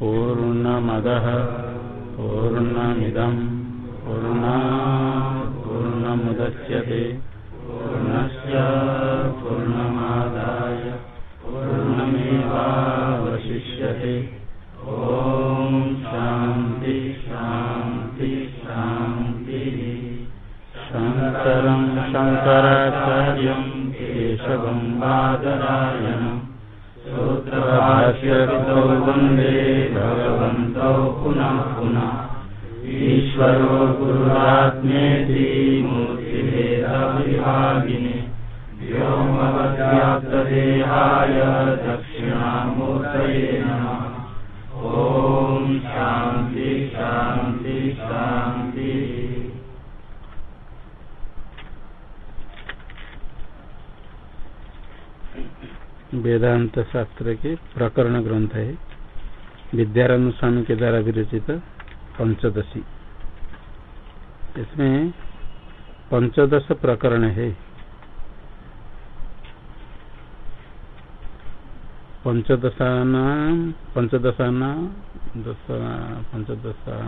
पूर्णमदः पूर्णमिदं पूर्ण पूर्णमुदच्यते। शास्त्र के प्रकरण ग्रंथ है। विद्यारण्य स्वामी के द्वारा विरचित पंचदशी। इसमें पंचदश प्रकरण है। पंचदशाना पंचदशाना दश पंचदशा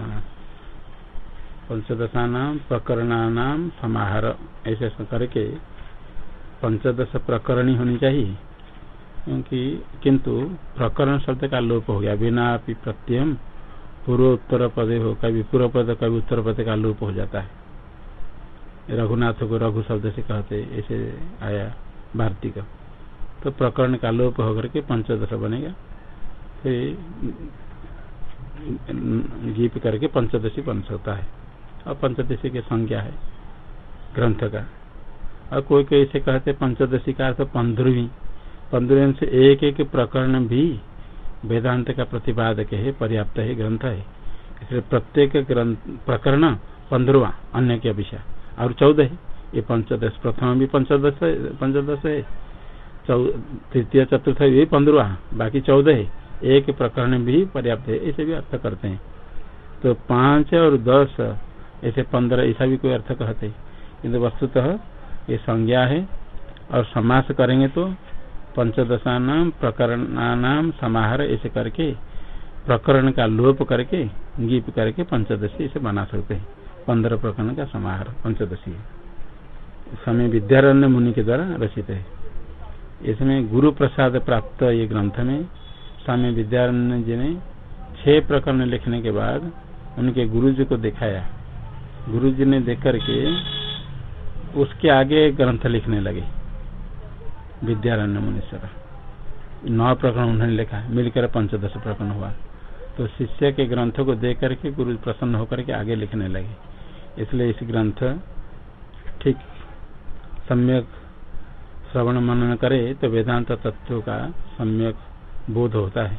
पंचदशाना प्रकरणानाम समाहार। ऐसे करके पंचदश प्रकरणी होनी चाहिए। क्योंकि किंतु प्रकरण शब्द का लोप हो गया। बिना प्रत्यय पूर्व उत्तर पद हो, कभी पूर्व पद कभी उत्तर पद का लोप हो जाता है। रघुनाथ को रघु शब्द से कहते, ऐसे आया भारती का। तो प्रकरण का लोप होकर के पंचदश बनेगा। फिर गीप करके पंचदशी बन सकता है। और पंचदशी की संज्ञा है ग्रंथ का। और कोई कोई ऐसे कहते, पंचदशी का अर्थ पंद्रहवीं। पंद्रह से एक एक प्रकरण भी वेदांत का प्रतिपादक है, पर्याप्त है, ग्रंथ है। इसलिए प्रत्येक प्रकरण पंद्रवा, अन्य के विषय और चौदह है। ये पंचदश, प्रथम भी पंचदश पंचदश है। तृतीय, चतुर्थ ये पंद्रवा। बाकी चौदह है। एक प्रकरण भी पर्याप्त है ऐसे भी अर्थ करते हैं। तो पाँच और दस, ऐसे पंद्रह, ऐसा भी कोई अर्थ कहते हैं। किन्तु वस्तुतः ये संज्ञा है। और समास करेंगे तो पंचदशानाम प्रकरणानाम समाहार ऐसे करके, प्रकरण का लोप करके, गीप करके पंचदशी इसे बना सकते हैं। पंद्रह प्रकरण का समाहार, पंचदशी। समय विद्यारण्य मुनि के द्वारा रचित है। इसमें गुरु प्रसाद प्राप्त ये ग्रंथ में, स्वामी विद्यारण्य जी ने छह प्रकरण लिखने के बाद उनके गुरु जी को दिखाया। गुरु जी ने देख करके उसके आगे ग्रंथ लिखने लगे। विद्यारण्य मुनीश्वर नौ प्रकरण उन्होंने लिखा, मिलकर पंचदश प्रकरण हुआ। तो शिष्य के ग्रंथों को देख करके गुरु प्रसन्न होकर के आगे लिखने लगे। इसलिए इस ग्रंथ ठीक सम्यक श्रवण मनन करे तो वेदांत तत्व का सम्यक बोध होता है,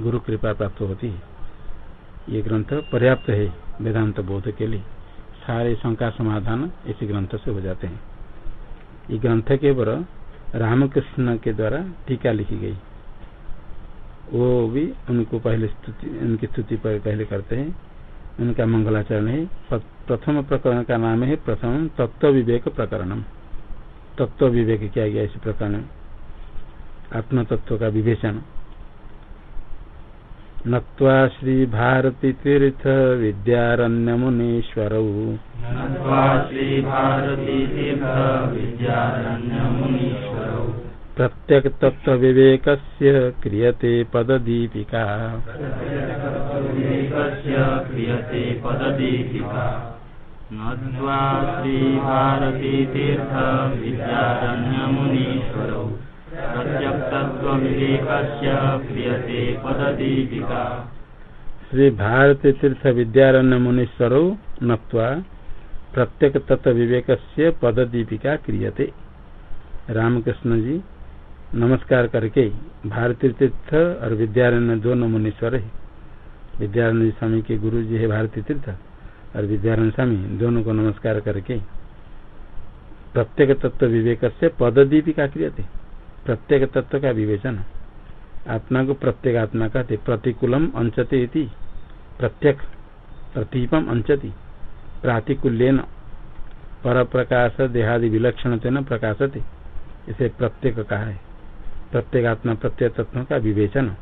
गुरु कृपा प्राप्त होती है। ये ग्रंथ पर्याप्त है वेदांत बोध के लिए। सारे शंका समाधान इसी ग्रंथ से हो जाते हैं। ये ग्रंथ के ऊपर रामकृष्ण के द्वारा टीका लिखी गई। वो भी उनको पहले स्तुति, उनकी स्तुति पर पहले करते हैं। उनका मंगलाचरण है। प्रथम प्रकरण का नाम है प्रथम तत्व विवेक प्रकरणम। तत्व विवेक किया गया इस प्रकरण आत्म तत्व का विवेचन। नत्वा श्री भारती तीर्थ विद्यारण्य मुनीश्वर। श्री भारती तीर्थ विद्यारण्य मुनीश्वर। प्रत्यक तत्व विवेक क्रियते पददीपिका। नत्वा श्री भारती तीर्थ विद्यारण्य मुनीश्वर श्री भारती तीर्थ विद्यारण्य मुनीश्वर नत्वा प्रत्येक तत्व विवेक से पददीपिका क्रियते। रामकृष्ण जी नमस्कार करके भारती तीर्थ और विद्यारण्य दोनों मुनीश्वर है। विद्यारण्य स्वामी के गुरु जी है भारती तीर्थ और विद्यारण्य स्वामी दोनों को नमस्कार करके प्रत्येक तत्व विवेक से पददीपिका क्रियते प्रत्येक तत्व का विवेचन। आत्मा को प्रत्येक आत्मा कहते, प्रतिकूलम अंचते प्रत्यक प्रतीपम अंचति। प्रातिकूल्यन पर प्रकाश देहादि विलक्षण प्रकाशते। इसे प्रत्येक कहा है। प्रत्येक आत्मा प्रत्येक तत्व का विवेचन।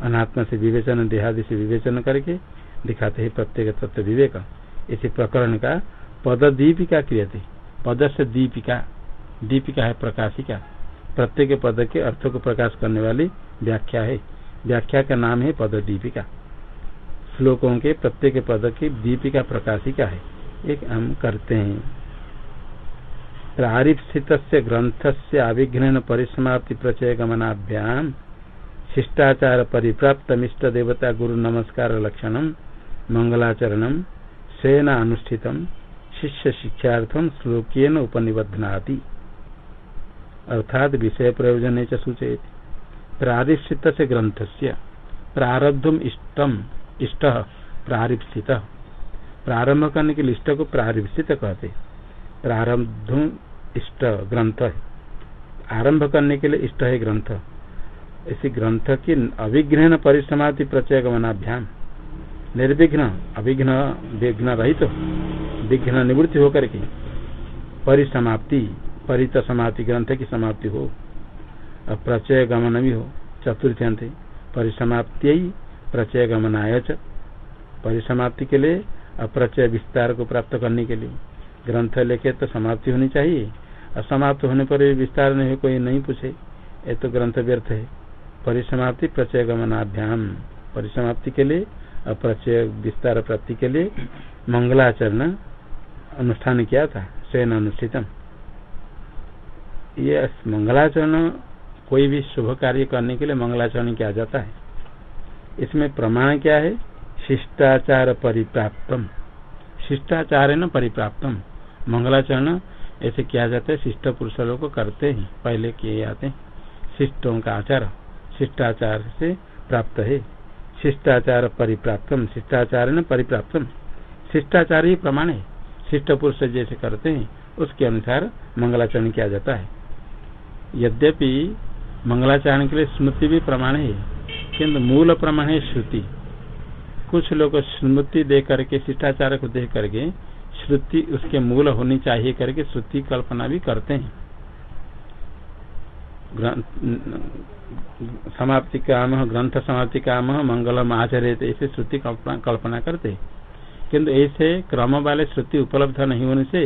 अनात्मा से विवेचन, देहादि से विवेचन करके दिखाते हैं प्रत्येक तत्व विवेक। इसी प्रकरण का पद दीपिका क्रियते। पद से दीपिका। दीपिका है प्रकाशिका। प्रत्येक पद के अर्थ को प्रकाश करने वाली व्याख्या है। व्याख्या का नाम है पद दीपिका श्लोकों के प्रत्येक पद की दीपिका प्रकाशिका है। एक हम करते हैं। प्रारिप्सित ग्रंथ से अभिघ्न परिसमाप्ति प्रचय गमनाभ्याम शिष्टाचार परिप्राप्त इष्ट देवता गुरु नमस्कार लक्षण मंगलाचरण सेना अनुष्ठित शिष्य शिक्षार्थम श्लोकन उपनिबध्नाति। अर्थात विषय प्रयोजन सूचयति। प्रारिप्सित ग्रंथ से प्रारब्धम इष्ट प्रारिप्सित। प्रारंभ करने के लिए इष्ट को प्रारिप्सित कहते। प्रारब्ध इष्ट ग्रंथ आरंभ करने के लिए इष्ट है ग्रंथ। इसी ग्रंथ की अभिघ्न परिसमाधि प्रचय गमनाभ्याम निर्विघ्न अभिघ्न विघ्न रहित तो, विघ्न निवृत्ति होकर के परिसमाप्ति परित समाप्ति ग्रंथ की समाप्ति हो। और प्रचय गमन भी हो। चतुर्थ अंत परिसमाप्ति प्रचय गमनाय परिसमाप्ति के लिए और प्रचय विस्तार को प्राप्त करने के लिए। ग्रंथ लेके तो समाप्ति होनी चाहिए। और समाप्त होने पर भी विस्तार नहीं कोई नहीं पूछे। ये तो ग्रंथ व्यर्थ है। परिसमाप्ति प्रचय गमनाभ्याम परिसमाप्ति के लिए और प्रचय विस्तार प्राप्ति के लिए मंगलाचरण अनुष्ठान किया था, स्वयं अनुष्ठितम। ये मंगलाचरण कोई भी शुभ कार्य करने के लिए मंगलाचरण किया जाता है। इसमें प्रमाण क्या है? शिष्टाचार परिप्राप्तम। शिष्टाचार है न परिप्राप्तम। मंगलाचरण ऐसे किया जाता है, शिष्ट पुरुष लोग करते हैं, पहले किए जाते हैं। शिष्टों का आचार शिष्टाचार से प्राप्त है। शिष्टाचार परिप्राप्तम, शिष्टाचार न परिप्राप्तम। शिष्टाचार ही प्रमाण है। शिष्ट पुरुष जैसे करते हैं, उसके अनुसार मंगलाचरण किया जाता है। यद्यपि मंगलाचरण के लिए स्मृति भी प्रमाण है किन्तु मूल प्रमाण है श्रुति। कुछ लोग स्मृति दे करके शिष्टाचार को देख करके श्रुति उसके मूल होनी चाहिए करके श्रुति कल्पना भी करते हैं। समाप्ति काम, ग्रंथ समाप्ति काम, मंगलम आचरित, ऐसे श्रुति कल्पना करते किंतु ऐसे क्रम वाले श्रुति उपलब्ध नहीं होने से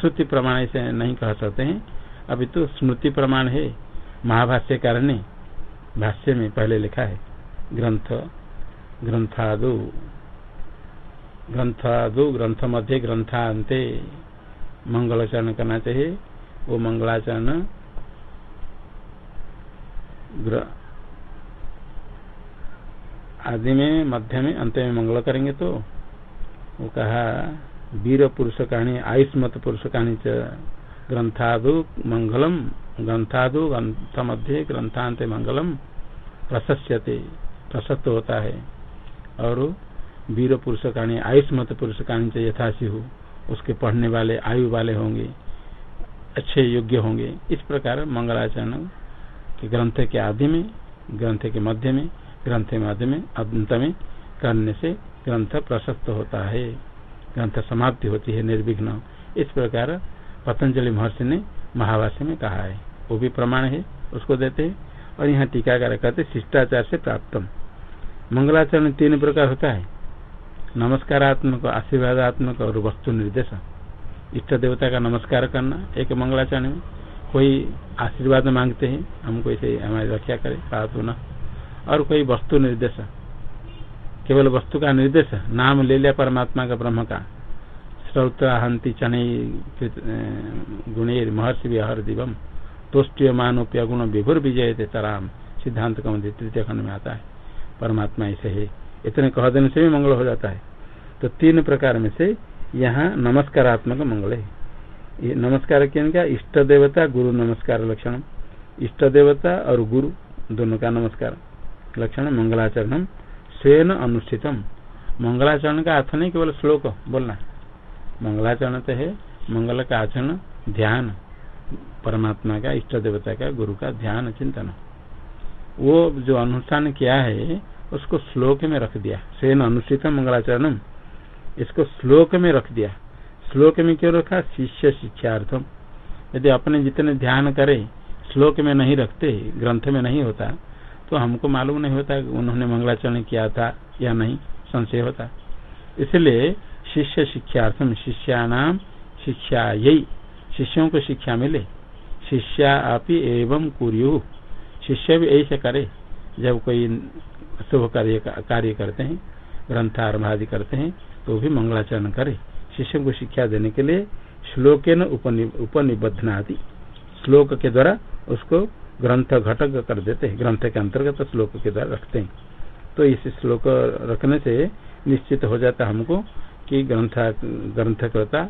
श्रुति प्रमाण ऐसे नहीं कह सकते हैं। अभी तो स्मृति प्रमाण है महाभाष्यकार ने भाष्य में पहले लिखा है, ग्रंथ, ग्रंथादो। ग्रंथादो ग्रंथ मध्य ग्रंथांते मंगलाचरण करना चाहिए वो मंगलाचरण आदि में, मध्य में, अंत में मंगल करेंगे तो वो कहा, वीर पुरुष कहानी आयुष्मत पुरुष कहानी ग्रंथादु मंगलम, ग्रंथादु ग्रंथ मध्य ग्रंथांत मंगलम, प्रशस्यते, प्रशस्त होता है। और वीर पुरुष कहानी आयुष्मत पुरुष कहानी से यथाशी हो। उसके पढ़ने वाले, आयु वाले होंगे, अच्छे योग्य होंगे। इस प्रकार मंगलाचरण के ग्रंथ के आदि में, ग्रंथ के मध्य में, ग्रंथ के मध्य में अंत में करने से ग्रंथ प्रशस्त होता है। ग्रंथ समाप्ति होती है निर्विघ्न। इस प्रकार पतंजलि महर्षि ने महावासी में कहा है। वो भी प्रमाण है, उसको देते हैं और यहाँ टीकाकार कहते शिष्टाचार से प्राप्त मंगलाचरण तीन प्रकार होता है। नमस्कारात्मक, आशीर्वादात्मक और वस्तु निर्देश। इष्ट देवता का नमस्कार करना एक मंगलाचरण में कोई आशीर्वाद मांगते हैं, हमको इसे हमारी रक्षा करे पातु न और कोई वस्तु निर्देश। केवल वस्तु का निर्देश, नाम ले लिया परमात्मा का ब्रह्म का। श्रौत्राहंति चने गुणेर महर्षि विहर दिवम। तुष्ट्य मानोप्य गुण विभुर विजय थे तराम। सिद्धांत कम तृतीय खंड में आता है। परमात्मा ऐसे है। इतने कह देने से भी मंगल हो जाता है। तो तीन प्रकार में से यहाँ नमस्कारात्मक मंगल है। ये नमस्कार क्या इष्ट देवता, गुरु नमस्कार लक्षण इष्ट देवता और गुरु, दोनों का नमस्कार। लक्षण मंगलाचरण स्वयं अनुष्ठितम। मंगलाचरण का अर्थ नहीं, केवल श्लोक बोलना मंगलाचरण तो है, मंगल का आचरण, ध्यान। परमात्मा का, इष्ट देवता का, गुरु का ध्यान, चिंतन। वो जो अनुष्ठान किया है, उसको श्लोक में रख दिया। स्वयं अनुष्ठित मंगलाचरण इसको श्लोक में रख दिया। श्लोक में क्यों रखा? शिष्य शिक्षार्थम। यदि अपने जितने ध्यान करे, श्लोक में नहीं रखते, ग्रंथ में नहीं होता तो हमको मालूम नहीं होता उन्होंने मंगलाचरण किया था या नहीं, संशय होता। इसलिए शिष्य शिक्षार्थम शिष्यानाम शिक्षा यही शिष्यों को शिक्षा मिले। शिष्या अपनी एवं कुरु शिष्य भी ऐसे करे, जब कोई शुभ कार्य कार्य करते हैं, ग्रंथारंभ आदि करते हैं तो भी मंगलाचरण करे। शिष्य को शिक्षा देने के लिए श्लोक न उपनिबद्धनादि श्लोक के द्वारा उसको ग्रंथ घटक कर देते हैं। ग्रंथ के अंतर्गत श्लोक के द्वारा रखते हैं। तो इस श्लोक रखने से निश्चित हो जाता हमको कि ग्रंथ, ग्रंथकर्ता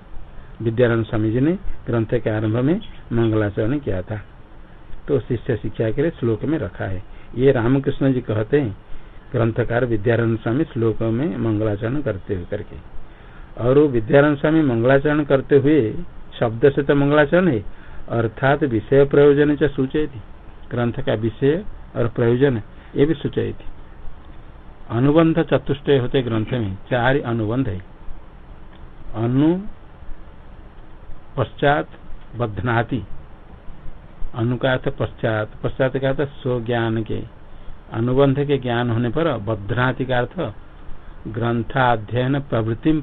विद्यारायण स्वामी जी ने ग्रंथ के आरंभ में मंगलाचरण किया था। तो शिष्य शिक्षा के लिए श्लोक में रखा है। ये रामकृष्ण जी कहते हैं ग्रंथकार विद्यारण स्वामी श्लोक में मंगलाचरण करते हुए करके। और विद्यारण स्वामी मंगलाचरण करते हुए शब्द से तो मंगलाचरण है, अर्थात विषय प्रयोजन से सूचयती ग्रंथ का विषय और प्रयोजन, ये भी सूचय थी। अनुबंध चतुष्ट होते ग्रंथ में, चार अनुबंध है। अनु, पश्चात बद्धनाति अनु का पश्चात पश्चात का स्व ज्ञान के। अनुबंध के ज्ञान होने पर बद्धनाति का अर्थ ग्रंथाध्ययन प्रवृत्ति में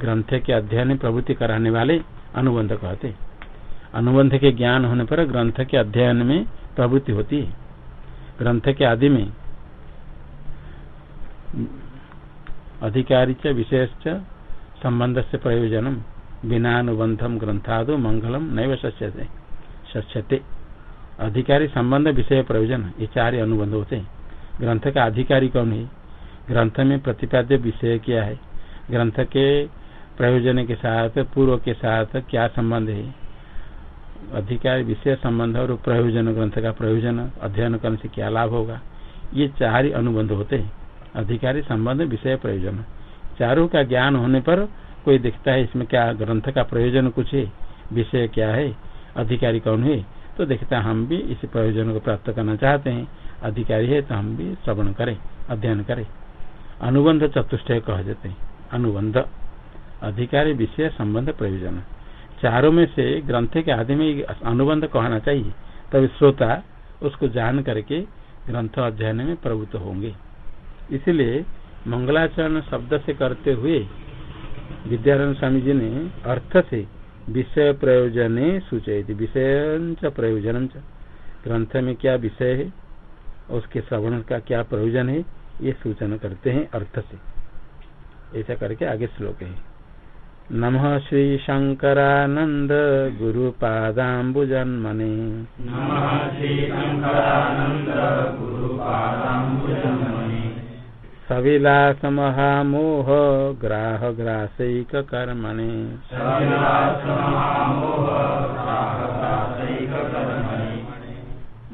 ग्रंथ के अध्ययन प्रवृत्ति कराने वाले अनुबंध कहते अनुबंध के ज्ञान होने पर ग्रंथ के अध्ययन में प्रवृत्ति होती है। ग्रंथ के आदि में अधिकारी विशेष संबंध से प्रयोजनम बिना अनुबंधम ग्रंथादो मंगलम नैव सच्यते अधिकारी संबंध विषय प्रयोजन, ये चार अनुबंध होते हैं। ग्रंथ का अधिकारी कौन है? ग्रंथ में प्रतिपाद्य विषय क्या है? ग्रंथ के प्रयोजन के साथ, पूर्व के साथ क्या संबंध है? अधिकारी विषय संबंध और प्रयोजन, ग्रंथ का प्रयोजन, अध्ययन करने से क्या लाभ होगा? ये चार ही अनुबंध होते हैं। अधिकारी संबंध, विषय प्रयोजन। चारों का ज्ञान होने पर कोई देखता है इसमें क्या ग्रंथ का प्रयोजन कुछ है? विषय क्या है? अधिकारी कौन है? तो देखते हैं हम भी इस प्रयोजन को प्राप्त करना चाहते हैं। अधिकारी है तो हम भी श्रवण करें, अध्ययन करें। अनुबंध चतुष्ट कह देते हैं। अनुबंध। अधिकारी विषय संबंध प्रयोजन। चारों में से ग्रंथ के आदि में अनुबंध कहना चाहिए तब श्रोता उसको जान करके ग्रंथ अध्ययन में प्रवृत्त होंगे। इसलिए मंगलाचरण शब्द से करते हुए विद्यारण स्वामी जी ने अर्थ से विषय प्रयोजन सूचित विषय प्रयोजन ग्रंथ में क्या विषय है उसके श्रवण का क्या प्रयोजन है, ये सूचना करते हैं अर्थ से। ऐसा करके आगे श्लोक है। नम श्री शंकरानंद गुरु पादाबुजन्मने श्री शंकरानंद गुरु सविलास महामोह ग्राह ग्रासैक कर्मणे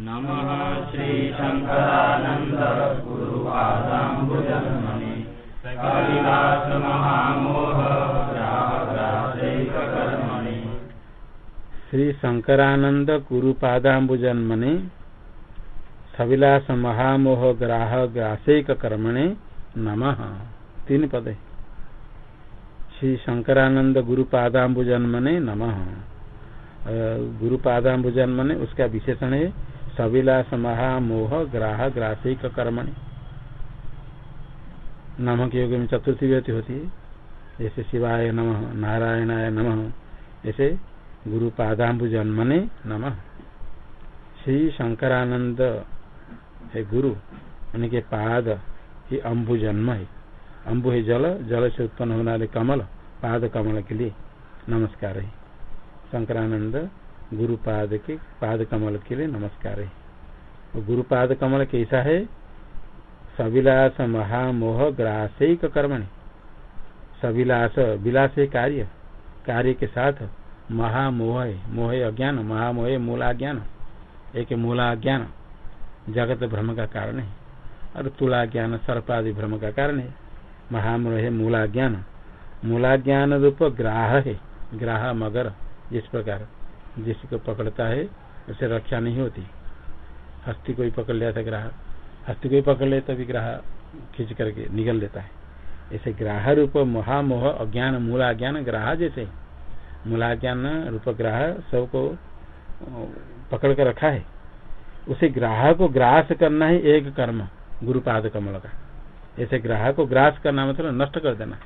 नमः श्री शंकरानंद गुरु पादाबुजन्मने सविलास श्री शंकरानंद गुरु पादाबुजन्मने सविलास महामोह ग्राह ग्रासिक कर्मणे नम। तीन पद। श्री शंकरानंद गुरु पादाबुजन्मने नम। गुरु पादाबुजन्मने उसका विशेषण है, सविलास महामोह ग्राह ग्रासिक कर्मणे। नम के योग में चतुर्थी व्यक्ति होती है। जैसे शिवाय नम, नारायणाय नम, ऐसे गुरु पादाबुजन्मने नम। श्री शंकरानंद है गुरु, उनके पाद ही अम्बु जन्म है। अम्बु है जल जल से उत्पन्न होने वाले कमल, पाद कमल के लिए नमस्कार है। शंकरानंद गुरु पाद के पाद कमल के लिए नमस्कार है। गुरु पाद कमल कैसा है? सविलास महामोह ग्रासिक कर्मण। सविलास, विलास कार्य। कार्य के साथ महामोह मोह अज्ञान, महामोह मूला ज्ञान एक मूला ज्ञान जगत भ्रम का कारण है। और तुला ज्ञान सर्पादि भ्रम का कारण है महामूल है मूला ज्ञान मूला ज्ञान रूप ग्राह है ग्राह मगर जिस प्रकार जिसको पकड़ता है उसे रक्षा नहीं होती हस्ती कोई पकड़ लिया था ग्राह हस्ती कोई पकड़ ले तभी ग्राह खींच करके निगल देता है ऐसे ग्राह रूप महामोह अज्ञान मूला ज्ञान ग्राह जैसे मूला ज्ञान रूप ग्राह सबको पकड़ कर रखा है उसे ग्राह को ग्रास करना ही एक कर्म गुरुपाद कमल का ऐसे ग्राह को ग्रास करना मतलब नष्ट कर देना।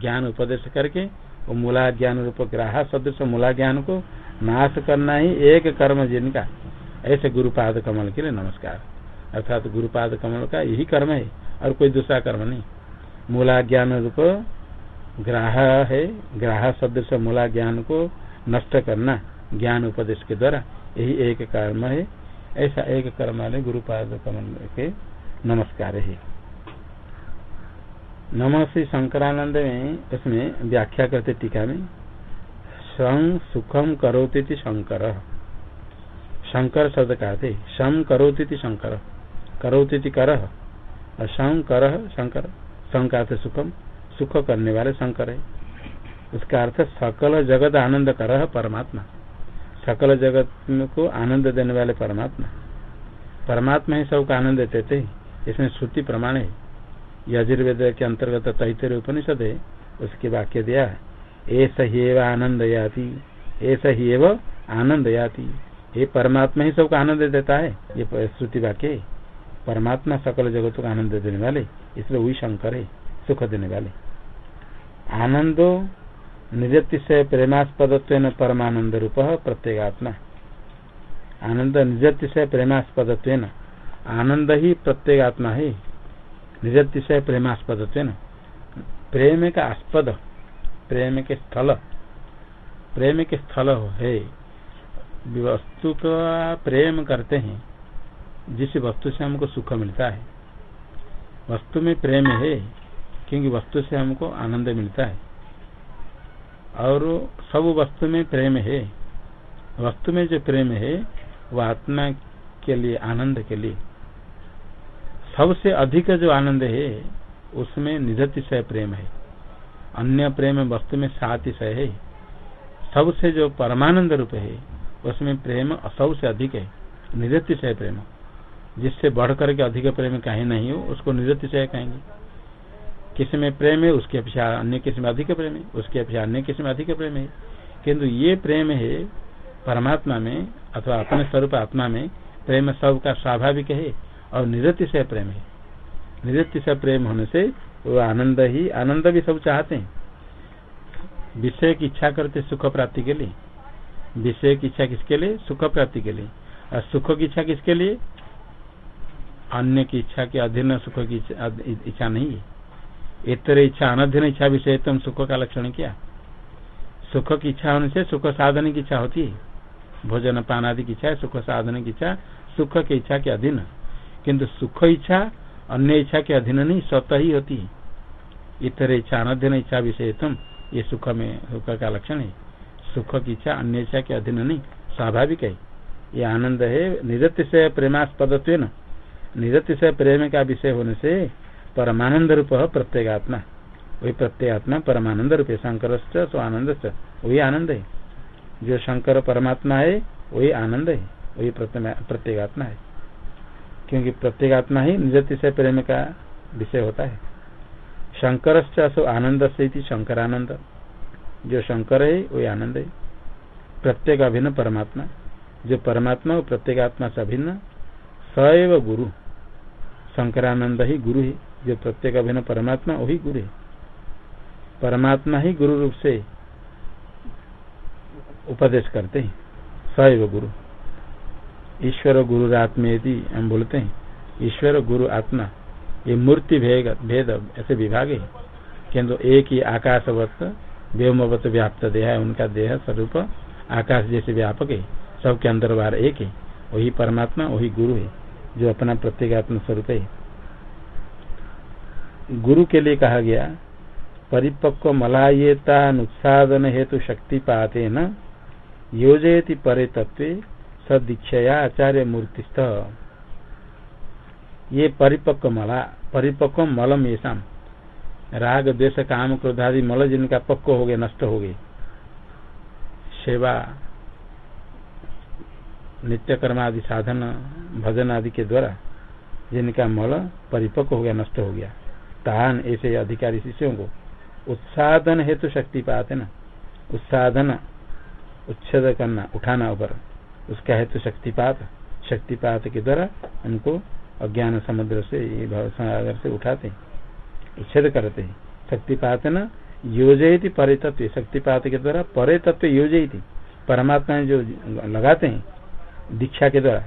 ज्ञान उपदेश करके वो मूला ज्ञान रूप ग्राह सदृश मूला ज्ञान को नाश करना ही एक कर्म जिनका। ऐसे गुरुपाद कमल के लिए नमस्कार। अर्थात गुरुपाद कमल का यही कर्म है और कोई दूसरा कर्म नहीं। मूला ज्ञान रूप ग्राह है, ग्राह सदृश मूला ज्ञान को नष्ट करना ज्ञान उपदेश के द्वारा यही एक कर्म है। ऐसा एक कर्म वाले गुरुपाद कमल के नमस्कार है। नम श्री शंकरानंद में इसमें व्याख्या करते टीका में सं सुखम करोती थी शंकर। शंकर शब्द का थे शम करोती शंकर। करोती कर, शं कर, शंकर। शं का सुखम, सुख करने वाले शंकर है। उसका अर्थ सकल जगत आनंद कर, परमात्मा। सकल जगत को आनंद देने वाले परमात्मा। परमात्मा ही सबको आनंद देते हैं इसमें श्रुति प्रमाण है। यजुर्वेद के अंतर्गत तैतर उपनिषद है, उसके वाक्य दिया ऐसा ही एवं आनंद याति ऐसा ही एवं आनंद याति ये परमात्मा ही सबको आनंद देता है, ये श्रुति वाक्य परमात्मा सकल जगत को आनंद देने वाले, इसलिए वही शंकर है, सुख देने वाले। आनंदो निजतिशय प्रेमास्पद परमानंद रूप प्रत्येगात्मा। आनंद निजतिशय प्रेमास्पद आनंद ही प्रत्येक आत्मा है। निजतिशय प्रेमास्पद प्रेम का आस्पद, प्रेम के स्थल। प्रेम के स्थल है। वस्तु का प्रेम करते हैं। जिस वस्तु से हमको सुख मिलता है। वस्तु में प्रेम है, क्योंकि वस्तु से हमको आनंद मिलता है। और सब वस्तु में प्रेम है। वस्तु में जो प्रेम है, वह आत्मा के लिए, आनंद के लिए। सबसे अधिक जो आनंद है, उसमें निधतिशय प्रेम है। अन्य प्रेम वस्तु में सातिशय है सबसे जो परमानंद रूप है, उसमें प्रेम सबसे अधिक है। निजतिशय प्रेम। जिससे बढ़ करके अधिक प्रेम कहीं नहीं हो, उसको निजतिशय कहेंगे। किसी में प्रेम है, उसके अपेक्षा अन्य किसी में अधिक प्रेम है, उसके अपेक्षा अन्य किसी में अधिक प्रेम है। किंतु ये प्रेम है, परमात्मा में अथवा अपने स्वरूप आत्मा में, प्रेम सबका स्वाभाविक है। और निरति से प्रेम। है निरति से प्रेम होने से वो आनंद ही, आनंद भी सब चाहते हैं। विषय की इच्छा करते सुख प्राप्ति के लिए। विषय की इच्छा किसके लिए? सुख प्राप्ति के लिए। और सुख की इच्छा किसके लिए? अन्य की इच्छा के अधीन सुख की इच्छा नहीं है। इतर इच्छा, अनधीन इच्छा विषय तुम सुख का लक्षण क्या? सुख की इच्छा होने से सुख साधन की इच्छा होती है। भोजन पान आदि की इच्छा, सुख साधन की इच्छा, सुख की इच्छा के अधीन। किंतु सुख इच्छा, अन्य इच्छा के अधीन नहीं स्वतः ही होती इतर इच्छा, अनधीन इच्छा विषय तुम ये सुख में, सुख का लक्षण है। सुख की इच्छा, अन्य इच्छा के अधीन नहीं, स्वाभाविक है। ये आनंद है निरत्य से प्रेमास्पद निरत्य से प्रेम का विषय होने से परमानंद रूप प्रत्येगात्मा। वही प्रत्येगात्मा परमानंद रूप है शंकर आनंद वही आनंद है। जो शंकर परमात्मा है, वही आनंद है, वही प्रत्येगात्मा है। क्योंकि प्रत्येगात्मा ही निजति से प्रेम का विषय होता है। शंकर आनंद से शंकरानंद। जो शंकर है, वही आनंद है। प्रत्येक अभिन्न परमात्मा। जो परमात्मा वो प्रत्येगात्मा से अभिन्न, सैव गुरु। शंकरानंद ही गुरु है। जो प्रत्येक अभिन्न परमात्मा, वही गुरु है। परमात्मा ही गुरु रूप से उपदेश करते हैं। सैव गुरु। ईश्वर गुरु आत्मेति हम बोलते हैं, ईश्वर गुरु आत्मा, ये मूर्ति भेद भेद ऐसे विभाग है। किन्तु एक ही आकाशवत, व्योमवत व्याप्त देह है, उनका देह स्वरूप आकाश जैसे व्यापक है। सबके अंदर बाहर एक है, वही परमात्मा, वही गुरु है, जो अपना प्रत्येगात्म स्वरूप है। गुरु के लिए कहा गया, परिपक्व मलायेता नुत्सादन हेतु शक्ति पाते न, योजयति परे तत्व सदीक्षया आचार्य मूर्तिस्थ ये परिपक्व मला, परिपक्व मलम ये शाम राग, द्वेष, काम क्रोधादि मल जिनका पक्व हो गए नष्ट हो गए। सेवा नित्य कर्म आदि साधन, भजन आदि के द्वारा जिनका मल परिपक्व हो गया, नष्ट हो गया। तान, ऐसे अधिकारी शिष्यों को उत्साधन हेतु शक्ति पाते ना। उत्साधन उच्छेद करना, उठाना ऊपर। उसका हेतु शक्तिपात शक्तिपात के द्वारा उनको अज्ञान समुद्र से सागर से उठाते उच्छेद करते शक्तिपात न योजयती परे तत्व शक्तिपात के द्वारा परे तत्व योजयती। परमात्मा जो लगाते हैं, दीक्षा के द्वारा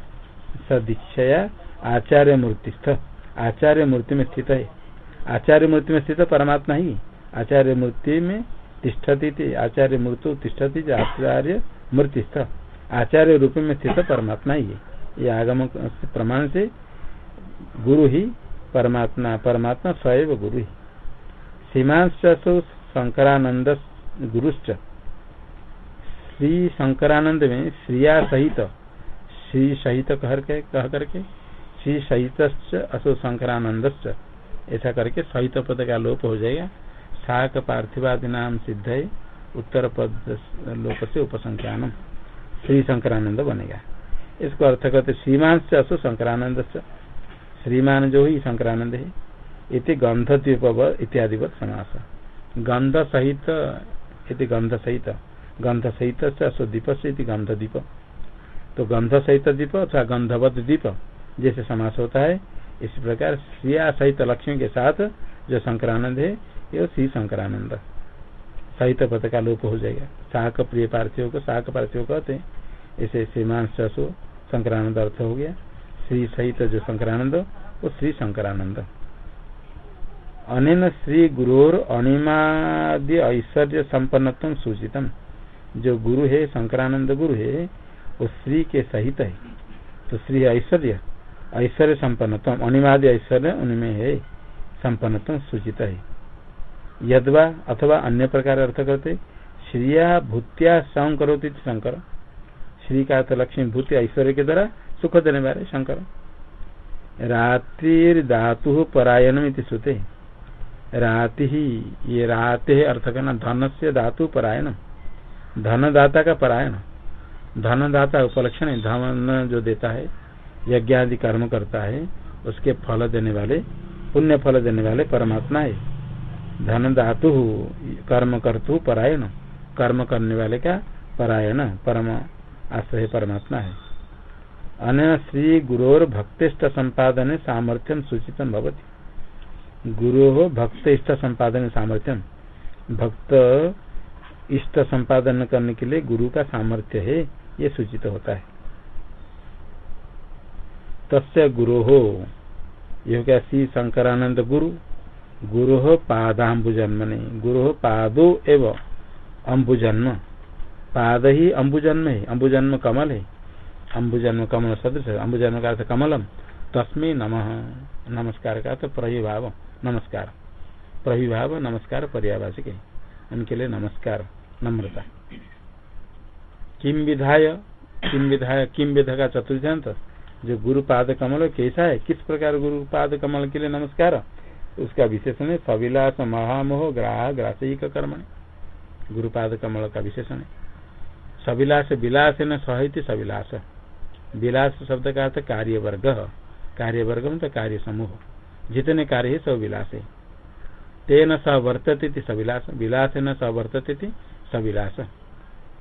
स दीक्षया आचार्य मूर्तिस्थ आचार्य मूर्ति में स्थित है। आचार्य मूर्ति में स्थित परमात्मा ही आचार्य मूर्ति में तिष्ठती थी, आचार्य मूर्ति तिष्ठती आचार्य मूर्तिस्थ आचार्य रूप में स्थित परमात्मा ही है। ये आगम प्रमाण से गुरु ही परमात्मा परमात्मा स्वयं गुरु ही। सीमांश शंकरानंद गुरुश्च। श्री शंकरानंद में श्रिया सहित, श्री सहित कह कह करके, श्री सहित असो शंकरानंद ऐसा करके सहित पद का लोप हो जाएगा। शाक पार्थिवादि नाम सिद्ध उत्तर पद लोप से उपसंख्यान श्री शंकरानंद बनेगा इसको अर्थ करते श्रीमान से असो शंकरानंद श्रीमान जो ही शंकरानंद है। इति गंध द्वीप इत्यादि समास। गंध सहित इति गंध सहित। गंध सहित से असुदीप से गंध दीप तो गंध सहित दीप अथवा गंधवत दीप जैसे समास होता है। इसी प्रकार श्रिया सहित लक्ष्मी के साथ जो शंकरानंद है, ये श्री शंकरानंद सहित पद का लोप हो जाएगा। शाक प्रिय पार्थिव को शाक पार्थिव कहते हैं। इसे श्रीमान ससु शंकरानंद अर्थ हो गया। श्री सहित जो शंकरानंद, वो श्री शंकरानंद। अनिन श्री गुरोर अनिमाद्य ऐश्वर्य संपन्नतम सूचितम। जो गुरु है, शंकरानंद गुरु है, वो श्री के सहित है। तो श्री ऐश्वर्य। ऐश्वर्य संपन्नतम अनिमाद्य ऐश्वर्य उनमें है। संपन्नतम सूचित है। यदवा अथवा अन्य प्रकार अर्थ करते, श्रिया भूत्या सं करोती शंकर। श्री का तो लक्ष्मी भूत्या ऐश्वर्य के द्वारा सुख देने वाले शंकर। रात्रि धातु परायण श्रुते। राति ही ये रात है अर्थ करना धन से धातु परायण धनदाता का परायण। धनदाता उपलक्षण है, धन जो देता है यज्ञ आदि कर्म करता है, उसके फल देने वाले, पुण्य फल देने वाले परमात्मा है। धन धातु कर्म करतु परायण। कर्म करने वाले का परायण। परम आश्रय परमात्मा है। अन्य श्री गुरोर भक्तिष्ठ संपादन सामर्थ्यम सूचितम भवती। गुरु भक्त इष्ट संपादन सामर्थ्यम भक्त इष्ट संपादन करने के लिए गुरु का सामर्थ्य है, ये सूचित होता है। तस्य गुरु हो यह क्या श्री शंकरानंद गुरु? गुरु पादाम्बुजन्म नहीं गुरु पादो एवं अम्बुजन्म। पाद ही अम्बुजन्म है अम्बुजन्म कमल। है अम्बुजन्म कमल सदृश अम्बुजन्म का कमलम तस्मी नम। नमस्कार का तो प्रभिभाव नमस्कार। प्रभिभाव नमस्कार पर्यावाचिक है उनके लिए नमस्कार, नम्रता। किम विधाय किम विधाय किम विध का चतुर्थांत जो गुरु पाद कमल कैसा है, किस प्रकार गुरु पाद कमल के लिए नमस्कार? उसका विशेषण है, सविलास महामोह ग्राह ग्रासिक कर्म गुरुपाद कमल का विशेषण है। सविलास विलास न सहित सविलास। विलास शब्द का अर्थ कार्य वर्ग कार्य वर्ग में तो कार्य समूह जितने कार्य है, सब विलास है। तेन स वर्तते सविलास। विलास न स वर्तते सविलास।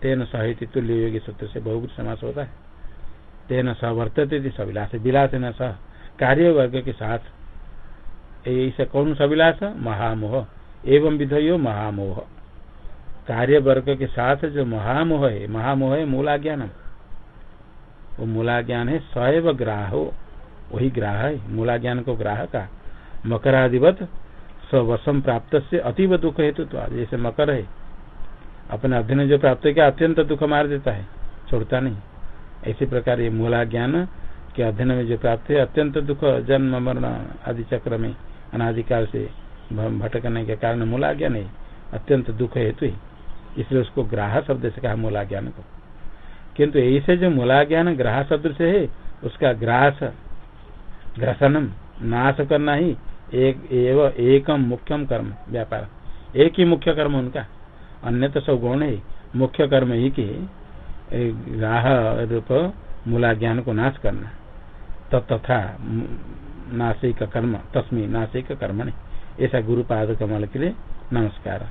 तेन सहित तुल्य योगी सूत्र से बहुत समास होता है। तेन स वर्तते सविलास। विलास न स। कार्य वर्ग के साथ ऐसा कौन सविलास? महामोह। एवं विधयो महामोह। कार्य वर्ग के साथ जो महामोह है महामोह है मूला ज्ञान वो मूला ज्ञान है सैव ग्राह। वही ग्राह है मूला ज्ञान को ग्राह का। मकराधिपत स्वसम प्राप्त से अतीब दुख हेतु तो जैसे मकर है। अपने अध्ययन जो प्राप्त किया अत्यंत दुख मार देता है? छोड़ता नहीं। इसी प्रकार ये मूला ज्ञान के अध्ययन में जो प्राप्त है, अत्यंत दुख, जन्म, मरण आदि चक्र में। अनादिकाल से भटकने के कारण मूला ज्ञान है। अत्यंत दुख हेतु ही। इसलिए उसको ग्राह शब्द से कहा मूला ज्ञान को। किंतु ऐसे जो मूला ज्ञान ग्राह शब्द से है, उसका ग्रास, ग्रसनम, नाश करना ही एक, एव, एकम मुख्यम कर्म, व्यापार। एक ही मुख्य कर्म उनका। अन्य तो सब गुण है। मुख्य कर्म ही के राह रूप मूला ज्ञान को नाश करना। तथा नासिक कर्म तस्मी नासिक कर्म ने ऐसा गुरुपाद कमल के लिए नमस्कार।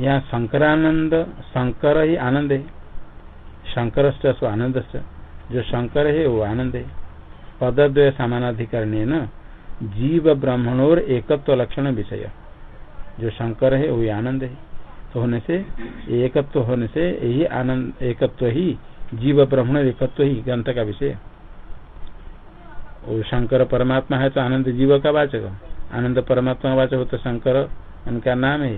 यहाँ शंकरानंद, शंकर ही आनंद है। शंकर आनंद जो शंकर है, वो आनंद है। पदद्वय समानाधिकरण न जीव ब्राह्मणोर एकत्व लक्षण विषय। जो शंकर है, वही आनंद है। तो होने से, एकत्व होने से, यही आनंद, एकत्व ही जीव ब्रह्मण एकत्व ही ग्रंथ का विषय। वो शंकर परमात्मा है तो आनंद जीव का वाचक आनंद परमात्मा का वाचक हो तो शंकर उनका नाम है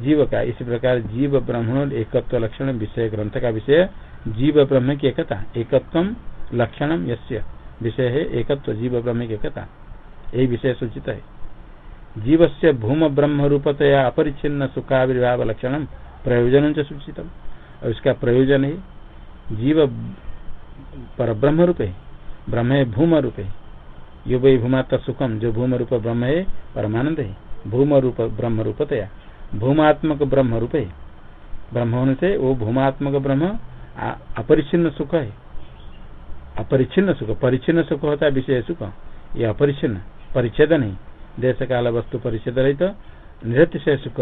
जीव का। इसी प्रकार जीव ब्रह्मण एकत्व लक्षण, विषय ग्रंथ का विषय जीव ब्रह्म की एकता। एकत्व लक्षणम यस्य। विषय है एकत्व, जीव ब्रह्म की एकता। यही विषय सूचित है। जीव से भूम ब्रह्म रूपतया अपरिच्छिन्न सुखाविर्भाव लक्षण प्रयोजन सूचित और इसका प्रयोजन है, जीव पर ब्रह्म रूप है ब्रह्म है भूम रूप है यो वही सुखम जो भूम रूप ब्रह्म है परमानंद है। भूम रूप ब्रह्म रूपतया भूमात्मक ब्रह्म रूप है ब्रह्म होने से वो भूमात्मक ब्रह्म अपरिचिन्न सुख है। अपरिचिन्न सुख परिचिन्न सुख होता है विषय सुख। ये अपरिचिन्न परिच्छेद नहीं देश काल वस्तु परिच्छेद रही तो निरतिशय सुख।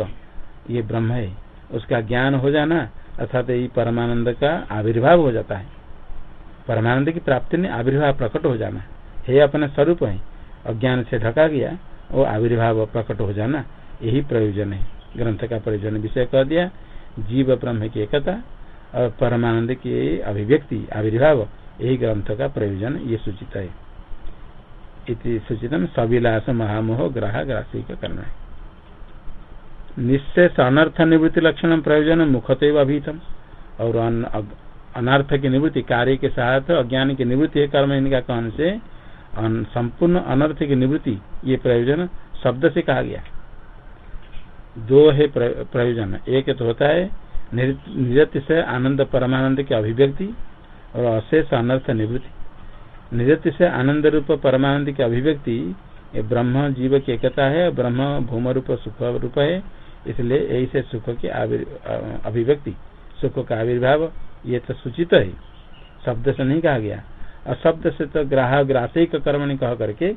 ये ब्रह्म है। उसका ज्ञान हो जाना, अर्थात ये परमानंद का आविर्भाव हो जाता है। परमानंद की प्राप्ति ने आविर्भाव प्रकट हो जाना। है अपने स्वरूप है, अज्ञान से ढका गया वो आविर्भाव प्रकट हो जाना, यही प्रयोजन है। ग्रंथ का प्रयोजन विषय कह दिया, जीव ब्रह्म की एकता और परमानंद की अभिव्यक्ति, आविर्भाव, यही ग्रंथ का प्रयोजन, ये सूचित है। इति सूचितम सविलास महामोह ग्राह ग्रासी का करना है। निश्चय अनर्थ निवृत्ति लक्षण प्रयोजन मुखत अभितम, और अनर्थ की निवृत्ति कार्य के साथ अज्ञान की निवृत्ति है, कर्म इनका कहने से। संपूर्ण अनर्थ की निवृत्ति, ये प्रयोजन शब्द से कहा गया। दो है प्रयोजन। एक तो होता है निरत से आनंद परमानंद की अभिव्यक्ति और अशेष अनर्थ निवृत्ति। निरत से आनंद रूप परमानंद की अभिव्यक्ति, ये ब्रह्म जीव की एकता है, ब्रह्म भूम रूप, सुख रूप है, इसलिए यही से सुख की अभिव्यक्ति। सुख का आविर्भाव, ये तो सूचित है। शब्द से नहीं कहा गया। और शब्द से तो ग्राह, ग्रासिक नहीं कह करके,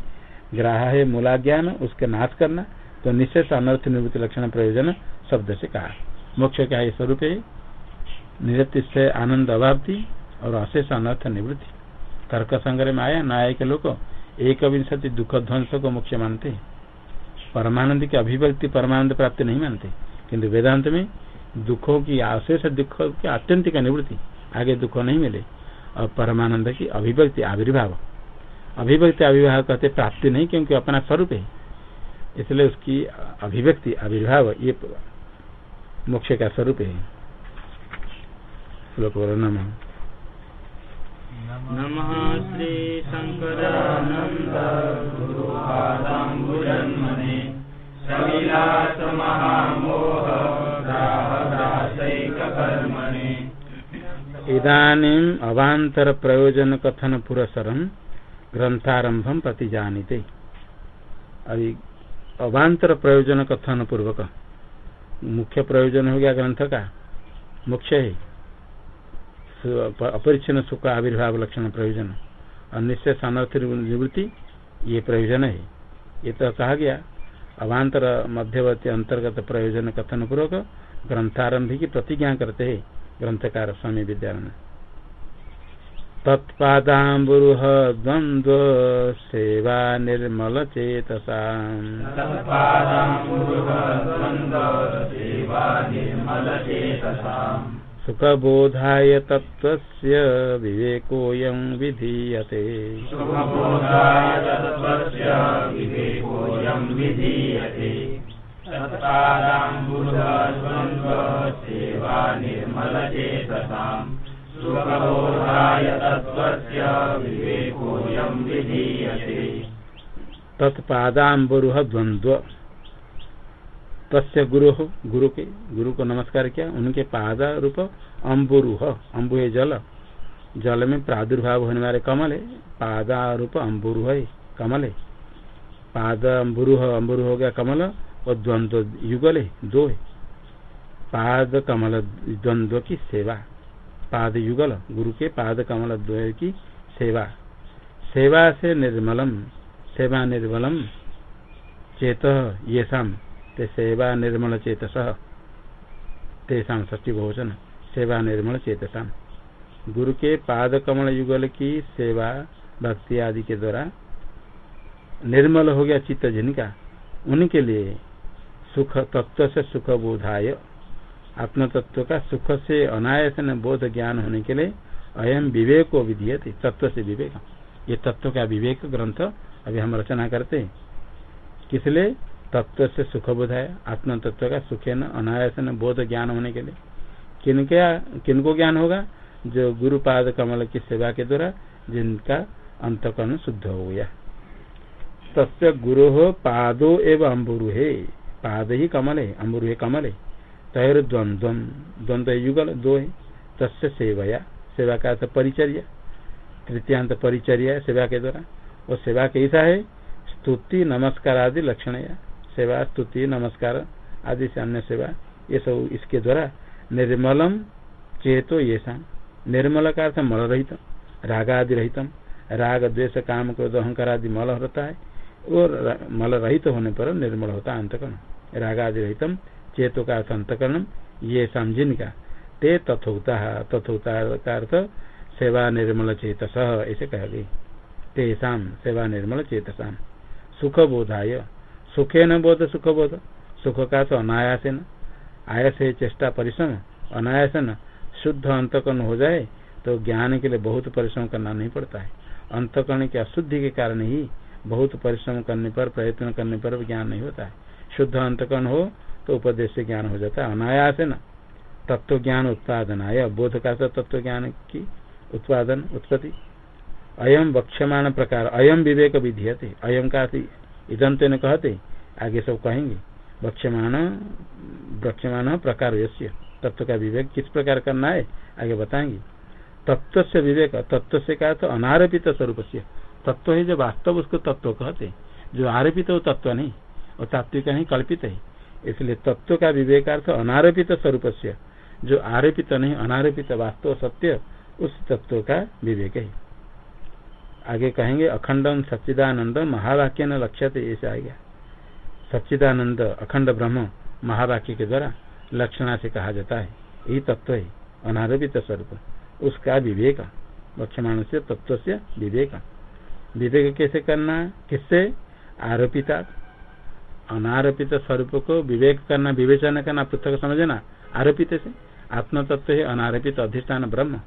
ग्राह है मूला ज्ञान उसके नाश करना तो निश्चय अनर्थ निवृत्ति लक्षण, प्रयोजन, शब्द से कहा। मोक्ष क्या है स्वरूप है। निरति से आनंद, अभावती, और अशेष, अनर्थ, निवृत्ति। तर्क संग्रह में आया न्याय के लोग एक विंशति दुख ध्वंस को मुख्य मानते परमानंद की अभिव्यक्ति, परमानंद प्राप्ति नहीं मानते। किंतु वेदांत में दुखों की अशेष दुख की अत्यंतिक निवृत्ति, आगे दुख नहीं मिले। और परमानंद की अभिव्यक्ति, आविर्भाव। अभिव्यक्ति, आविर्भाव कहते प्राप्ति नहीं, क्योंकि अपना स्वरूप है। इसलिए उसकी अभिव्यक्ति, आविर्भाव, ये मोक्ष का स्वरूप है। नम। नमः श्री शंकरानंद इदानीम अवांतर प्रयोजन कथन पुरसरम ग्रंथारंभम प्रति जानीते अभी अवांतर प्रयोजन कथन पूर्वक मुख्य। प्रयोजन हो गया ग्रंथ का मुख्य है अपरिचिन्न सुख आविर्भाव लक्षण प्रयोजन। और सामर्थ्य निवृत्ति ये प्रयोजन है। ये तो कहा गया। अवान्तर मध्यवर्ती अंतर्गत प्रयोजन कथन पूर्वक ग्रंथारंभ की प्रतिज्ञा करते है। ग्रंथकार स्वामी विद्यारण तत्पादाबुरुह द्वंद्व सेवा निर्मल चेतसा सुखबोधाय तत्त्वस्य विवेकोऽयं विधीयते। तत्पादाबुरुह द्वंद्व तस्य गुरु गुरु के गुरु को नमस्कार किया, उनके पाद रूप अम्बुरुह। अम्बु है जल। जल में प्रादुर्भाव होने वाले कमल है। पादा रूप अम्बुरुह कमल है। पाद अम्बुरुह अम्बुरु हो गया कमल। और द्वंद्व युगल है, दो है। पाद कमल द्वंद्व की सेवा। पाद युगल, गुरु के पाद कमल द्वय की सेवा। सेवा से निर्मलम, सेवा निर्मलम, चेत ये शाम ते सेवा निर्मल चेतस। तेषा ष्टी बहुवचन, सेवा निर्मल चेतसा। गुरु के पाद कमल युगल की सेवा, भक्ति आदि के द्वारा निर्मल हो गया चित्त जिनका, उनके लिए सुख तत्व से सुख बोधाय आत्म तत्व का सुख से अनायस बोध ज्ञान होने के लिए अयम विवेक को तत्व से विवेक ये तत्व का विवेक ग्रंथ अभी हम रचना करते किस लिए? तत्व से सुख बोध है आत्म तत्व का सुखे न अनायास बोध ज्ञान होने के लिए। किन क्या किनको ज्ञान होगा? जो गुरुपाद कमल की सेवा के द्वारा जिनका अंतकरण शुद्ध हो गया। तस्य गुरु पादो एवं अम्बुरु है पाद ही कमल है अम्बुरु है कमल है तैर द्वंद्व द्वंद्व युगल दो है तस्य सेवया सेवा का परिचर्या, तृतीयांत परिचर्या, सेवा के द्वारा वो सेवा कैसा है, स्तुति नमस्कार आदि लक्षण या सेवा, स्तुति, नमस्कार आदि से अन्य सेवा, ये सब इसके द्वारा निर्मलम चेतो ये निर्मल का अर्थ मल रहित राग आदि रहितम, राग, द्वेष, काम, क्रोध, अहंकार आदि मल होता है। और मल रहित होने पर निर्मल होता अंतकरण। राग आदि रहितम चेतो का अंतकरण ये समझिन का। ते तथोक्ता तथोक्ता का अर्थ सेवा निर्मल चेतस, ऐसे कह गई तेषाम सेवा निर्मल चेतसाम सुख बोधाय सुखे न बोध सुख बोध सुख का तो अनायास न आयस है चेष्टा परिश्रम। अनायास न शुद्ध अंतकरण हो जाए तो ज्ञान के लिए बहुत परिश्रम करना नहीं पड़ता है। अंतकरण की अशुद्धि के कारण ही बहुत परिश्रम करने पर, प्रयत्न करने पर ज्ञान नहीं होता है। शुद्ध अंतकरण हो तो उपदेश से ज्ञान हो जाता है। अनायास है न? तत्व ज्ञान उत्पादन। आय बोध का तत्व ज्ञान की उत्पादन, उत्पत्ति। अयम वक्षमाण प्रकार। अयम विवेक विधीयते। अयम का इदंत न कहते, आगे सब कहेंगे। वक्षमाण वक्षमाण प्रकार तत्व का विवेक किस प्रकार करना है? आगे बताएँगे। तत्व से विवेक। तत्व से कहा तो अनारोपित स्वरूप से तत्व है जो वास्तव उसको तत्व कहते जो आरोपित हो तत्व नहीं, और तात्विक नहीं, कल्पित है। इसलिए तत्व का विवेकार्थ अनारोपित स्वरूप से जो आरोपित नहीं, अनारोपित वास्तव सत्य, उस तत्व का विवेक है। आगे कहेंगे अखंडम सच्चिदानंद महावाक्य न लक्ष्य ऐसे आएगा सच्चिदानंद अखंड ब्रह्म महावाक्य के द्वारा लक्षणा से कहा जाता है। यही तत्व है, अनारोपित स्वरूप। उसका विवेक लक्ष्यमाण से तत्व से विवेक। विवेक कैसे करना किससे? आरोपिता। अनारोपित स्वरूप को विवेक करना, विवेचन करना, पृथक समझना। आरोपित से। आत्म तत्व है अनारोपित, अधिष्ठान, ब्रह्म।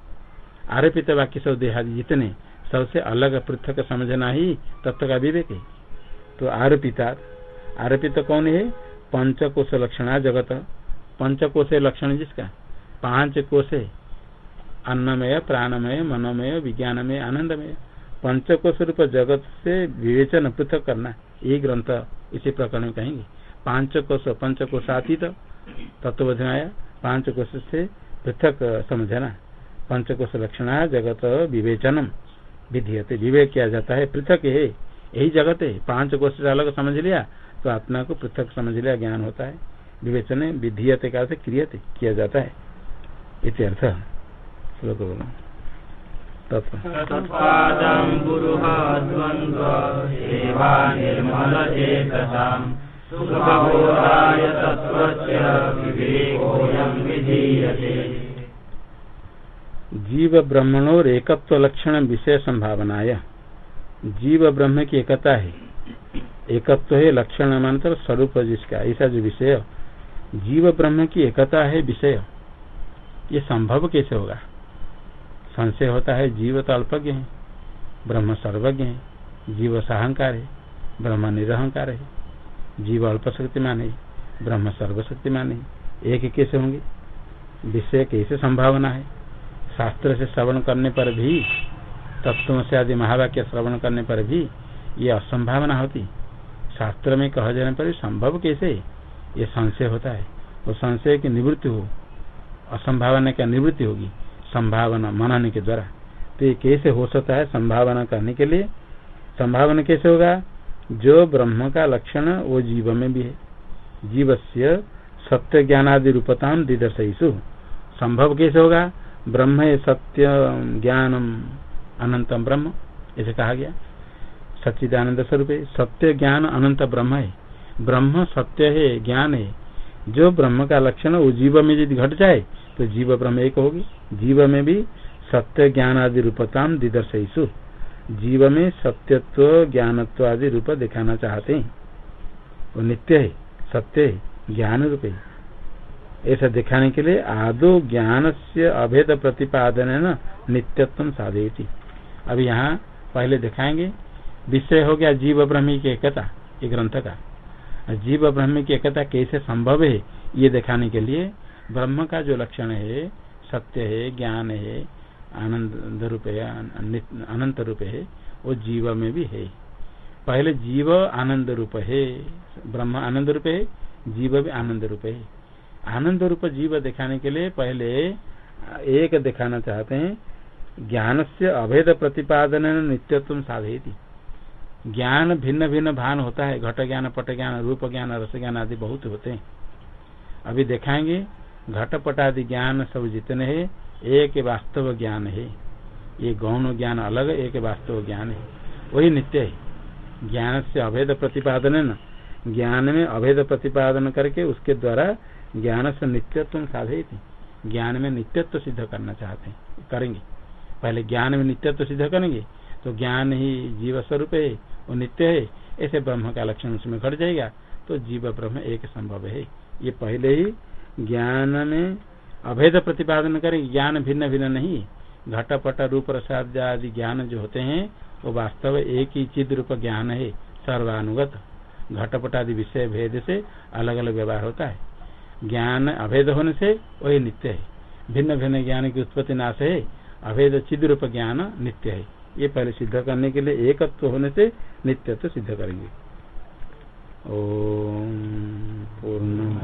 आरोपित वाक्य सब देहादि जितने, सबसे अलग पृथक समझना ही तत्व का विवेक है। तो आरोपिता। आरोपित कौन है? पंचकोश लक्षण जगत। पंचकोश लक्षण जिसका? पाँच कोश है। अन्नमय, प्राणमय, मनोमय, विज्ञानमय, आनंदमय। पंचकोश रूप जगत से विवेचन पृथक करना ये ग्रंथ इसी प्रकरण में कहेंगे। पाँच कोश पंचकोश आतीत तत्व आया पाँच कोश से पृथक समझना पंचकोश लक्षण, जगत विवेचनम विधीयते। विवेक किया जाता है, पृथक है, यही जगत है। पाँच कोश से अलग समझ लिया तो आत्मा को पृथक समझ लिया, ज्ञान होता है। विवेचन विधीयते का क्रियते किया जाता है। इत्यर्थ श्लोक बोलो। जीव ब्रह्मणोर एकत्व लक्षण विषय संभावनाय जीव ब्रह्म की एकता है। एकत्व है लक्षण मानकर स्वरूप जिसका ऐसा जो विषय। जीव ब्रह्म की एकता है विषय। ये संभव कैसे होगा? संशय होता है, जीव तो अल्पज्ञ है, ब्रह्म सर्वज्ञ है, जीव सहंकार है, ब्रह्म निरहंकार है, जीव अल्प शक्तिमान है, ब्रह्म सर्वशक्तिमान है, एक कैसे होंगे? विषय कैसे संभावना है? शास्त्र से श्रवण करने पर भी, तत्व से आदि महावाक्य श्रवण करने पर भी ये असंभावना होती शास्त्र में कहा जाने पर संभव कैसे? ये संशय होता है। वो संशय की निवृत्ति हो, असंभावना की निवृत्ति होगी। संभावना मनाने के द्वारा। तो ये कैसे हो सकता है संभावना करने के लिए? संभावना कैसे होगा? जो ब्रह्म का लक्षण वो जीव में भी है। जीव से सत्य ज्ञानादि रूपता दिदर्शु संभव कैसे होगा? ब्रह्म सत्य ज्ञानम अनंतम ब्रह्म, ऐसे कहा गया। सच्चिदानंद स्वरूप सत्य ज्ञान अनंत ब्रह्म है। ब्रह्म सत्य है, ज्ञान है। जो ब्रह्म का लक्षण वो जीव में यदि घट जाए तो जीव ब्रह्म एक होगी। जीव में भी सत्य ज्ञान आदि रूपताम दिदर्शु जीव में सत्यत्व ज्ञानत्व आदि रूप दिखाना चाहते हैं। वो नित्य है, सत्य है, ज्ञान रूप है। ऐसा दिखाने के लिए आदो ज्ञान से अभेद प्रतिपादन है न, नित्यत्व साधे अब यहाँ पहले दिखाएँगे, विषय हो गया जीव ब्रह्मी की एकता ये ग्रंथ का। जीव ब्रह्म की एकता कैसे संभव है, ये दिखाने के लिए ब्रह्म का जो लक्षण है, सत्य है, ज्ञान है, आनंद रूप है, अनंत रूप है, वो जीव में भी है। पहले जीव आनंद रूप है, ब्रह्म आनंद रूप है, जीव भी आनंद रूप है। आनंद रूप जीव दिखाने के लिए पहले एक दिखाना चाहते हैं ज्ञान से अभेद प्रतिपादन नित्यत्व साधे ज्ञान भिन्न भिन्न भान होता है। घट ज्ञान, पट ज्ञान, रूप ज्ञान, रस ज्ञान आदि बहुत होते हैं। अभी देखाएँगे, घट पट आदि ज्ञान सब जितने हैं, एक वास्तव ज्ञान है। ये गौण ज्ञान अलग, एक वास्तव ज्ञान है। वही नित्य है। ज्ञान से अभेद प्रतिपादन है न? ज्ञान में अभेद प्रतिपादन करके उसके द्वारा ज्ञान से नित्यत्व साधे थे। ज्ञान में नित्यत्व सिद्ध करना चाहते हैं। करेंगे। पहले ज्ञान में नित्यत्व सिद्ध करेंगे तो ज्ञान ही जीव स्वरूप है। वो नित्य है, ऐसे ब्रह्म का लक्षण उसमें घट जाएगा तो जीव ब्रह्म एक संभव है। ये पहले ही ज्ञान में अभेद प्रतिपादन करें, ज्ञान भिन्न भिन्न नहीं। घटपट, रूप प्रसाद आदि ज्ञान जो होते हैं, वो वास्तव एक ही चिद रूप ज्ञान है, सर्वानुगत। घटपट आदि विषय भेद से अलग अलग व्यवहार होता है। ज्ञान अभेद होने से वही नित्य है। भिन्न भिन्न ज्ञान की उत्पत्ति नाश है। अभेद चिद रूप ज्ञान नित्य है। ये पहले सिद्ध करने के लिए एकत्व होने से नित्यत्व सिद्ध करेंगे। ओम पूर्ण